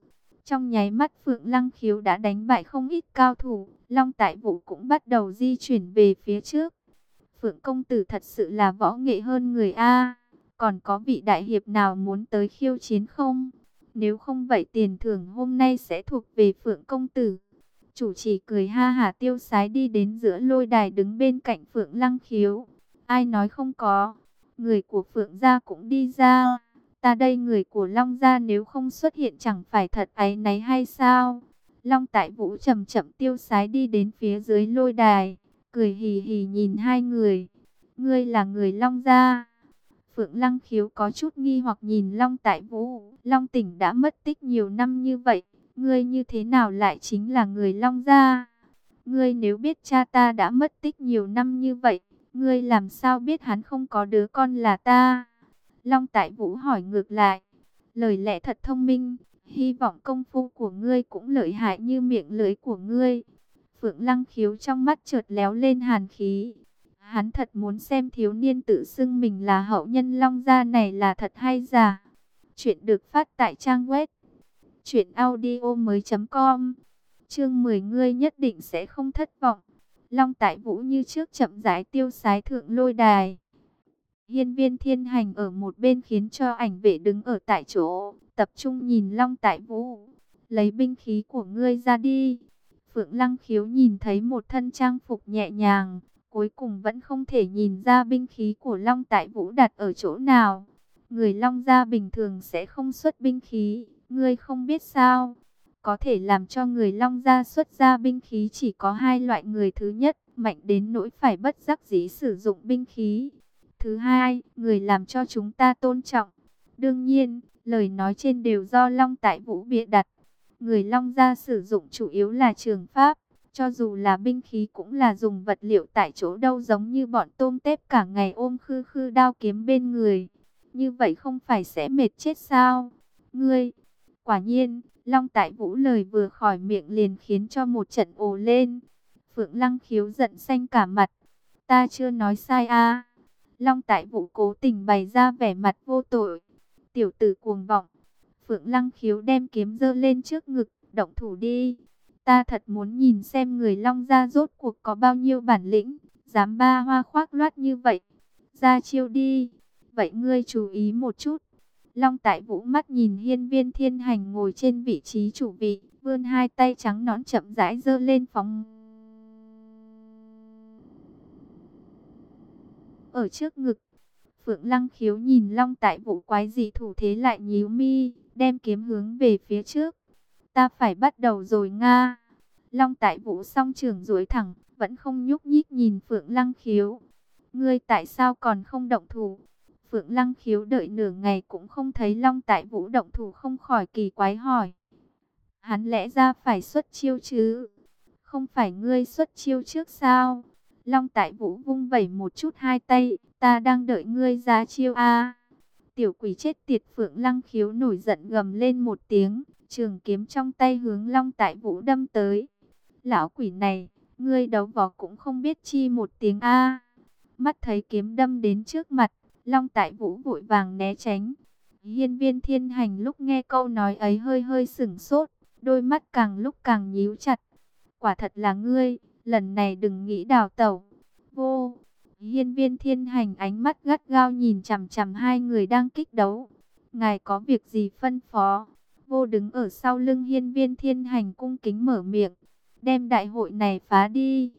Trong nháy mắt Phượng Lăng Khiếu đã đánh bại không ít cao thủ, Long Tại Vũ cũng bắt đầu di chuyển về phía trước. Phượng công tử thật sự là võ nghệ hơn người A. Còn có vị đại hiệp nào muốn tới khiêu chiến không? Nếu không vậy tiền thưởng hôm nay sẽ thuộc về Phượng công tử. Chủ trì cười ha hà tiêu sái đi đến giữa lôi đài đứng bên cạnh Phượng Lăng Khiếu. Ai nói không có, người của Phượng gia cũng đi ra. Ta đây người của Long gia nếu không xuất hiện chẳng phải thật ấy náy hay sao? Long Tại Vũ chậm chậm tiêu sái đi đến phía dưới lôi đài, cười hì hì nhìn hai người. Ngươi là người Long gia. Phượng Lăng Khiếu có chút nghi hoặc nhìn Long Tại Vũ. Long Tỉnh đã mất tích nhiều năm như vậy, ngươi như thế nào lại chính là người Long gia? Ngươi nếu biết cha ta đã mất tích nhiều năm như vậy, ngươi làm sao biết hắn không có đứa con là ta? Long Tại Vũ hỏi ngược lại. Lời lẽ thật thông minh, hy vọng công phu của ngươi cũng lợi hại như miệng lưỡi của ngươi. Phượng Lăng Khiếu trong mắt chợt léo lên hàn khí. Hắn thật muốn xem thiếu niên tự xưng mình là hậu nhân Long Gia này là thật hay giả. Chuyện được phát tại trang web truyệnaudiomoi.com. Chương 10 ngươi nhất định sẽ không thất vọng. Long Tại Vũ như trước chậm rãi tiêu sái thượng lôi đài. Hiên viên thiên hành ở một bên khiến cho ảnh vệ đứng ở tại chỗ, tập trung nhìn Long Tại Vũ. Lấy binh khí của ngươi ra đi. Phượng Lăng khiếu nhìn thấy một thân trang phục nhẹ nhàng, cuối cùng vẫn không thể nhìn ra binh khí của Long Tại Vũ đặt ở chỗ nào. Người Long gia bình thường sẽ không xuất binh khí, ngươi không biết sao. Có thể làm cho người Long gia xuất ra binh khí chỉ có hai loại người thứ nhất, mạnh đến nỗi phải bất giác dĩ sử dụng binh khí. Thứ hai, người làm cho chúng ta tôn trọng. Đương nhiên, lời nói trên đều do Long Tại Vũ bịa đặt. Người Long gia sử dụng chủ yếu là trường pháp, cho dù là binh khí cũng là dùng vật liệu tại chỗ đâu giống như bọn tôm tép cả ngày ôm khư khư đao kiếm bên người. Như vậy không phải sẽ mệt chết sao? Ngươi, quả nhiên, Long Tại Vũ lời vừa khỏi miệng liền khiến cho một trận ồ lên. Phượng Lăng khiếu giận xanh cả mặt. Ta chưa nói sai a Long Tại Vũ cố tình bày ra vẻ mặt vô tội. Tiểu tử cuồng vọng. Phượng Lăng khiếu đem kiếm dơ lên trước ngực, động thủ đi. Ta thật muốn nhìn xem người Long gia rốt cuộc có bao nhiêu bản lĩnh, dám ba hoa khoác loát như vậy. Ra chiêu đi. Vậy ngươi chú ý một chút. Long Tại Vũ mắt nhìn hiên viên thiên hành ngồi trên vị trí chủ vị, vươn hai tay trắng nón chậm rãi dơ lên phóng. Ở trước ngực, Phượng Lăng khiếu nhìn Long Tại Vũ quái gì thủ thế lại nhíu mi, đem kiếm hướng về phía trước. Ta phải bắt đầu rồi Nga. Long Tại Vũ song trường duỗi thẳng, vẫn không nhúc nhích nhìn Phượng Lăng khiếu. Ngươi tại sao còn không động thủ? Phượng Lăng khiếu đợi nửa ngày cũng không thấy Long Tại Vũ động thủ không khỏi kỳ quái hỏi. Hắn lẽ ra phải xuất chiêu chứ? Không phải ngươi xuất chiêu trước sao? Long Tại Vũ vung vẩy một chút hai tay, ta đang đợi ngươi ra chiêu a. Tiểu quỷ chết tiệt Phượng Lăng khiếu nổi giận gầm lên một tiếng, trường kiếm trong tay hướng Long Tại Vũ đâm tới. Lão quỷ này, ngươi đấu võ cũng không biết chi một tiếng a. Mắt thấy kiếm đâm đến trước mặt, Long Tại Vũ vội vàng né tránh. Hiên viên thiên hành lúc nghe câu nói ấy hơi hơi sửng sốt, đôi mắt càng lúc càng nhíu chặt. Quả thật là ngươi, lần này đừng nghĩ đào tẩu. Vô, hiên viên thiên hành ánh mắt gắt gao nhìn chằm chằm hai người đang kích đấu. Ngài có việc gì phân phó? Vô đứng ở sau lưng hiên viên thiên hành cung kính mở miệng. Đem đại hội này phá đi.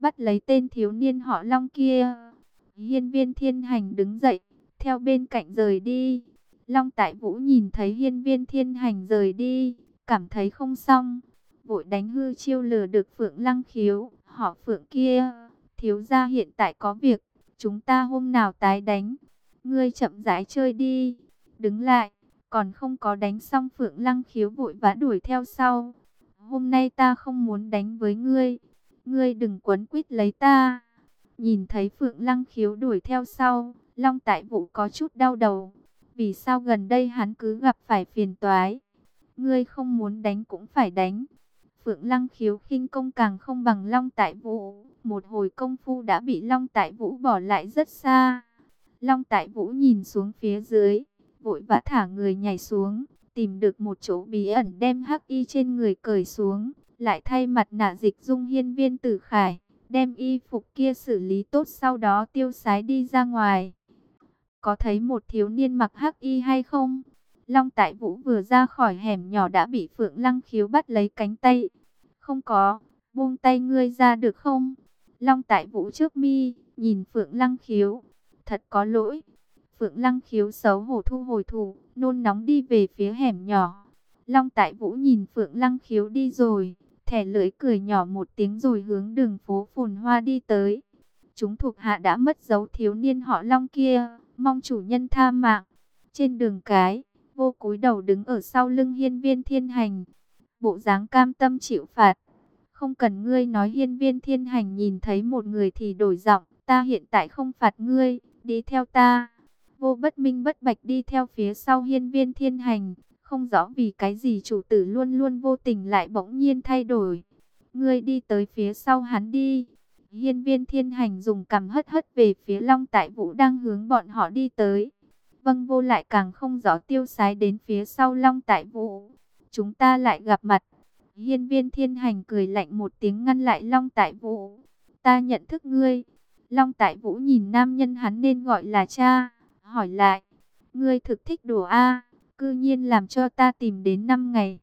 Bắt lấy tên thiếu niên họ long kia. Hiên viên thiên hành đứng dậy, theo bên cạnh rời đi. Long tại vũ nhìn thấy hiên viên thiên hành rời đi, cảm thấy không xong. Vội đánh hư chiêu lừa được Phượng Lăng khiếu, họ Phượng kia. Thiếu gia hiện tại có việc, chúng ta hôm nào tái đánh. Ngươi chậm rãi chơi đi. Đứng lại, còn không có đánh xong Phượng Lăng khiếu vội vã đuổi theo sau. Hôm nay ta không muốn đánh với ngươi. Ngươi đừng quấn quýt lấy ta. Nhìn thấy Phượng Lăng khiếu đuổi theo sau, Long Tại Vũ có chút đau đầu. Vì sao gần đây hắn cứ gặp phải phiền toái? Ngươi không muốn đánh cũng phải đánh. Phượng Lăng khiếu khinh công càng không bằng Long Tại Vũ. Một hồi công phu đã bị Long Tại Vũ bỏ lại rất xa. Long Tại Vũ nhìn xuống phía dưới, vội vã thả người nhảy xuống, tìm được một chỗ bí ẩn đem hắc y trên người cởi xuống, lại thay mặt nạ dịch dung hiên viên tử khải đem y phục kia xử lý tốt sau đó tiêu sái đi ra ngoài. Có thấy một thiếu niên mặc hắc y hay không? Long Tại Vũ vừa ra khỏi hẻm nhỏ đã bị Phượng Lăng Khiếu bắt lấy cánh tay. Không có, buông tay ngươi ra được không? Long Tại Vũ trước mi, nhìn Phượng Lăng Khiếu. Thật có lỗi. Phượng Lăng Khiếu xấu hổ thu hồi thủ, nôn nóng đi về phía hẻm nhỏ. Long Tại Vũ nhìn Phượng Lăng Khiếu đi rồi, thẻ lưỡi cười nhỏ một tiếng rồi hướng đường phố phồn hoa đi tới. Chúng thuộc hạ đã mất dấu thiếu niên họ Long kia, mong chủ nhân tha mạng. Trên đường cái, vô cúi đầu đứng ở sau lưng hiên viên thiên hành. Bộ dáng cam tâm chịu phạt. Không cần ngươi nói hiên viên thiên hành nhìn thấy một người thì đổi giọng. Ta hiện tại không phạt ngươi, đi theo ta. Vô bất minh bất bạch đi theo phía sau hiên viên thiên hành. Không rõ vì cái gì chủ tử luôn luôn vô tình lại bỗng nhiên thay đổi. Ngươi đi tới phía sau hắn đi. Hiên viên thiên hành dùng cằm hất hất về phía long tại vũ đang hướng bọn họ đi tới. Vâng vô lại càng không rõ tiêu sái đến phía sau long tại vũ. Chúng ta lại gặp mặt. Hiên viên thiên hành cười lạnh một tiếng ngăn lại long tại vũ. Ta nhận thức ngươi. Long tại vũ nhìn nam nhân hắn nên gọi là cha. Hỏi lại. Ngươi thực thích đồ A. Cư nhiên làm cho ta tìm đến 5 ngày.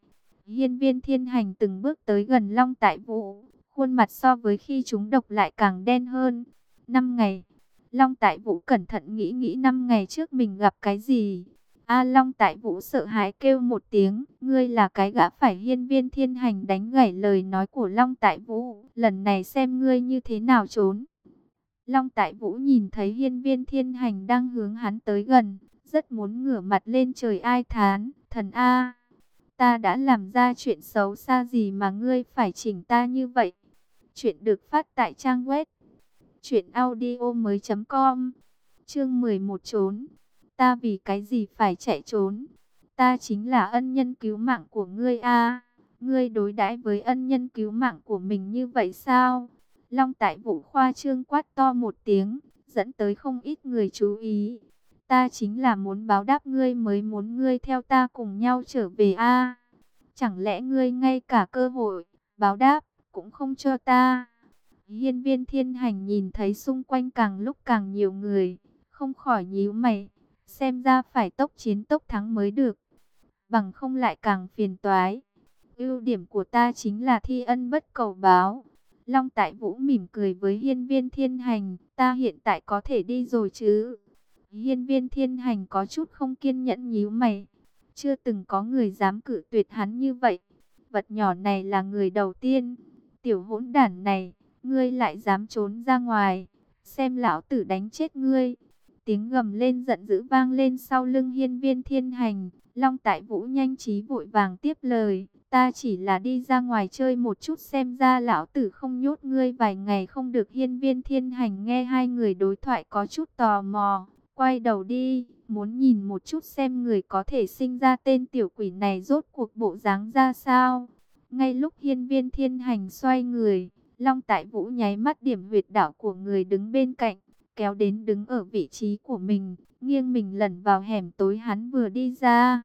Hiên viên thiên hành từng bước tới gần long tại vũ. Khuôn mặt so với khi chúng độc lại càng đen hơn. 5 ngày. Long Tại Vũ cẩn thận nghĩ nghĩ năm ngày trước mình gặp cái gì. A Long Tại Vũ sợ hãi kêu một tiếng, ngươi là cái gã phải hiên viên thiên hành đánh gãy lời nói của Long Tại Vũ, lần này xem ngươi như thế nào trốn. Long Tại Vũ nhìn thấy hiên viên thiên hành đang hướng hắn tới gần, rất muốn ngửa mặt lên trời ai thán, thần A. Ta đã làm ra chuyện xấu xa gì mà ngươi phải chỉnh ta như vậy? Chuyện được phát tại trang web Chuyện audio mới com Chương 11 trốn Ta vì cái gì phải chạy trốn? Ta chính là ân nhân cứu mạng của ngươi a. Ngươi đối đãi với ân nhân cứu mạng của mình như vậy sao? Long tại vũ khoa trương quát to một tiếng Dẫn tới không ít người chú ý. Ta chính là muốn báo đáp ngươi mới muốn ngươi theo ta cùng nhau trở về a. Chẳng lẽ ngươi ngay cả cơ hội báo đáp cũng không cho ta? Hiên viên thiên hành nhìn thấy xung quanh càng lúc càng nhiều người, không khỏi nhíu mày, xem ra phải tốc chiến tốc thắng mới được, bằng không lại càng phiền toái. Ưu điểm của ta chính là thi ân bất cầu báo. Long Tại Vũ mỉm cười với hiên viên thiên hành, ta hiện tại có thể đi rồi chứ. Hiên viên thiên hành có chút không kiên nhẫn nhíu mày, chưa từng có người dám cử tuyệt hắn như vậy. Vật nhỏ này là người đầu tiên, tiểu hỗn đản này ngươi lại dám trốn ra ngoài, xem lão tử đánh chết ngươi. Tiếng gầm lên giận dữ vang lên sau lưng hiên viên thiên hành, Long Tại Vũ nhanh trí vội vàng tiếp lời, ta chỉ là đi ra ngoài chơi một chút xem ra lão tử không nhốt ngươi vài ngày không được hiên viên thiên hành nghe hai người đối thoại có chút tò mò, quay đầu đi, muốn nhìn một chút xem người có thể sinh ra tên tiểu quỷ này rốt cuộc bộ dáng ra sao. Ngay lúc hiên viên thiên hành xoay người, Long Tại Vũ nháy mắt điểm huyệt đảo của người đứng bên cạnh, kéo đến đứng ở vị trí của mình, nghiêng mình lẩn vào hẻm tối hắn vừa đi ra.